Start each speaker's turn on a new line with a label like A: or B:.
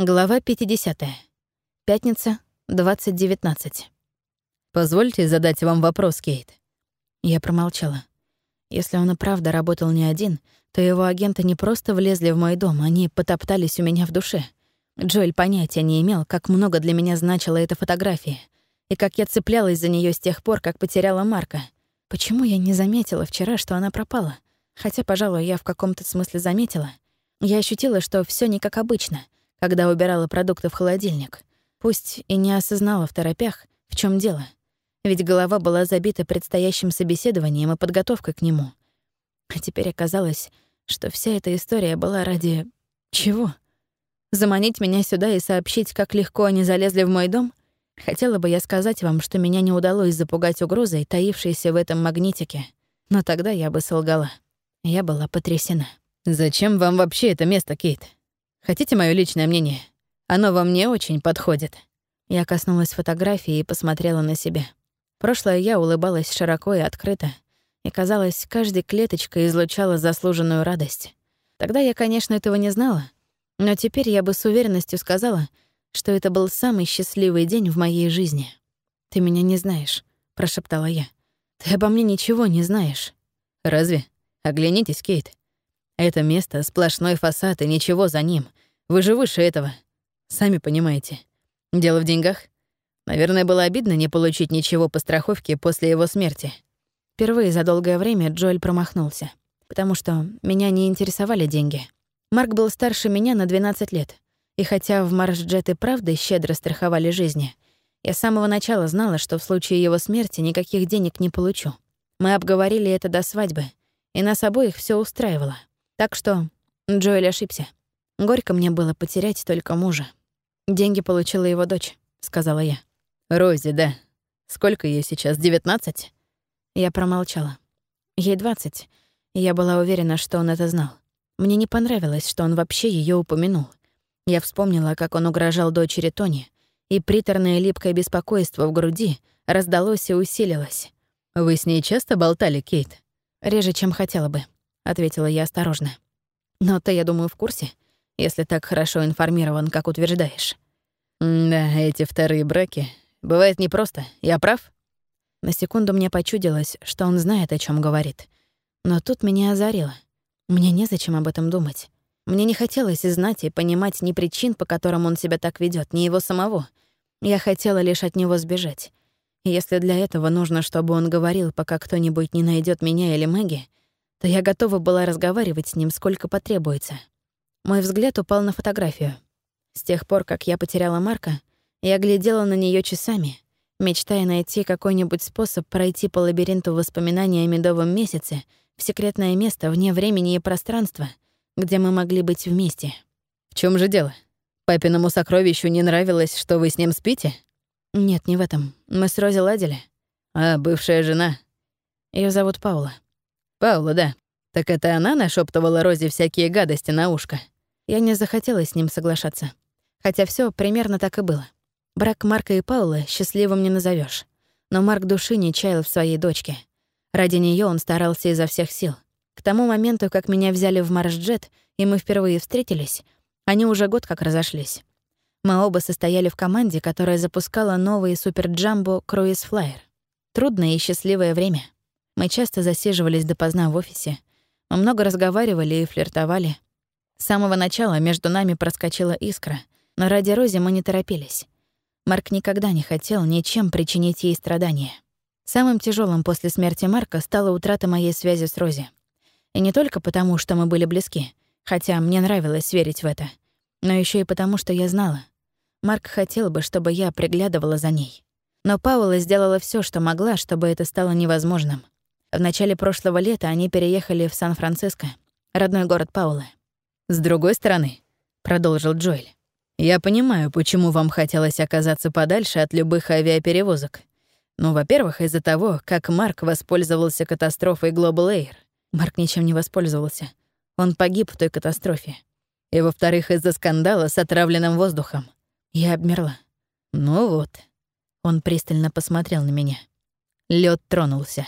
A: Глава 50. Пятница, 20.19.
B: «Позвольте задать вам вопрос, Кейт».
A: Я промолчала. Если он и правда работал не один, то его агенты не просто влезли в мой дом, они потоптались у меня в душе. Джоэль понятия не имел, как много для меня значила эта фотография, и как я цеплялась за нее с тех пор, как потеряла Марка. Почему я не заметила вчера, что она пропала? Хотя, пожалуй, я в каком-то смысле заметила. Я ощутила, что все не как обычно — когда убирала продукты в холодильник. Пусть и не осознала в торопях, в чем дело. Ведь голова была забита предстоящим собеседованием и подготовкой к нему. А теперь оказалось, что вся эта история была ради... чего? Заманить меня сюда и сообщить, как легко они залезли в мой дом? Хотела бы я сказать вам, что меня не удалось запугать угрозой, таившейся в этом магнитике. Но тогда я бы солгала. Я была потрясена.
B: «Зачем вам вообще это место, Кейт?» Хотите мое личное мнение? Оно вам не очень подходит».
A: Я коснулась фотографии и посмотрела на себя. Прошлое я улыбалась широко и открыто, и, казалось, каждой клеточкой излучала заслуженную радость. Тогда я, конечно, этого не знала, но теперь я бы с уверенностью сказала, что это был самый счастливый день в моей жизни. «Ты меня не знаешь», — прошептала я. «Ты обо мне ничего не знаешь».
B: «Разве? Оглянитесь, Кейт. Это место — сплошной фасад и ничего за ним. Вы же выше этого. Сами понимаете. Дело в деньгах. Наверное, было обидно не получить ничего по страховке после его смерти.
A: Впервые за долгое время Джоэль промахнулся, потому что меня не интересовали деньги. Марк был старше меня на 12 лет, и хотя в Маршджет и правда щедро страховали жизни, я с самого начала знала, что в случае его смерти никаких денег не получу. Мы обговорили это до свадьбы, и нас обоих все устраивало. Так что Джоэль ошибся. Горько мне было потерять только мужа. Деньги получила его дочь, сказала я.
B: Рози, да. Сколько ей сейчас, 19?
A: Я промолчала. Ей 20, и я была уверена, что он это знал. Мне не понравилось, что он вообще ее упомянул. Я вспомнила, как он угрожал дочери Тони, и приторное липкое беспокойство в груди раздалось и усилилось.
B: «Вы с ней часто болтали, Кейт?»
A: «Реже, чем хотела бы», ответила я осторожно. Но ты, я думаю, в курсе, если так хорошо информирован, как утверждаешь.
B: Да, эти вторые браки. Бывает непросто. Я прав?
A: На секунду мне почудилось, что он знает, о чем говорит. Но тут меня озарило. Мне незачем об этом думать. Мне не хотелось знать, и понимать ни причин, по которым он себя так ведет, ни его самого. Я хотела лишь от него сбежать. если для этого нужно, чтобы он говорил, пока кто-нибудь не найдет меня или Мэгги, то я готова была разговаривать с ним сколько потребуется. Мой взгляд упал на фотографию. С тех пор, как я потеряла Марка, я глядела на нее часами, мечтая найти какой-нибудь способ пройти по лабиринту воспоминаний о медовом месяце в секретное место вне времени и пространства, где мы могли быть вместе.
B: В чем же дело? Папиному сокровищу не нравилось, что вы с ним спите?
A: Нет, не в этом. Мы с Рози ладили.
B: А, бывшая жена.
A: Ее зовут Паула.
B: Паула, да. Так это она нашептывала Розе всякие гадости на ушко.
A: Я не захотела с ним соглашаться. Хотя все примерно так и было. Брак Марка и Паулы счастливым не назовешь. Но Марк души не чаял в своей дочке. Ради нее он старался изо всех сил. К тому моменту, как меня взяли в Маршджет, и мы впервые встретились, они уже год как разошлись. Мы оба состояли в команде, которая запускала новый супер-джамбо Круиз Флайер. Трудное и счастливое время — мы часто засиживались допоздна в офисе. Мы много разговаривали и флиртовали. С самого начала между нами проскочила искра, но ради Рози мы не торопились. Марк никогда не хотел ничем причинить ей страдания. Самым тяжелым после смерти Марка стала утрата моей связи с Рози. И не только потому, что мы были близки, хотя мне нравилось верить в это, но еще и потому, что я знала. Марк хотел бы, чтобы я приглядывала за ней. Но Паула сделала все, что могла, чтобы это стало невозможным. В начале прошлого лета они переехали в Сан-Франциско, родной город Паулы.
B: «С другой стороны», — продолжил Джоэль, «я понимаю, почему вам хотелось оказаться подальше от любых авиаперевозок. Ну, во-первых, из-за того, как Марк воспользовался катастрофой Global Air.
A: Марк ничем не воспользовался. Он погиб в той катастрофе.
B: И, во-вторых, из-за скандала с отравленным воздухом.
A: Я обмерла.
B: Ну вот.
A: Он пристально посмотрел на меня.
B: Лед тронулся.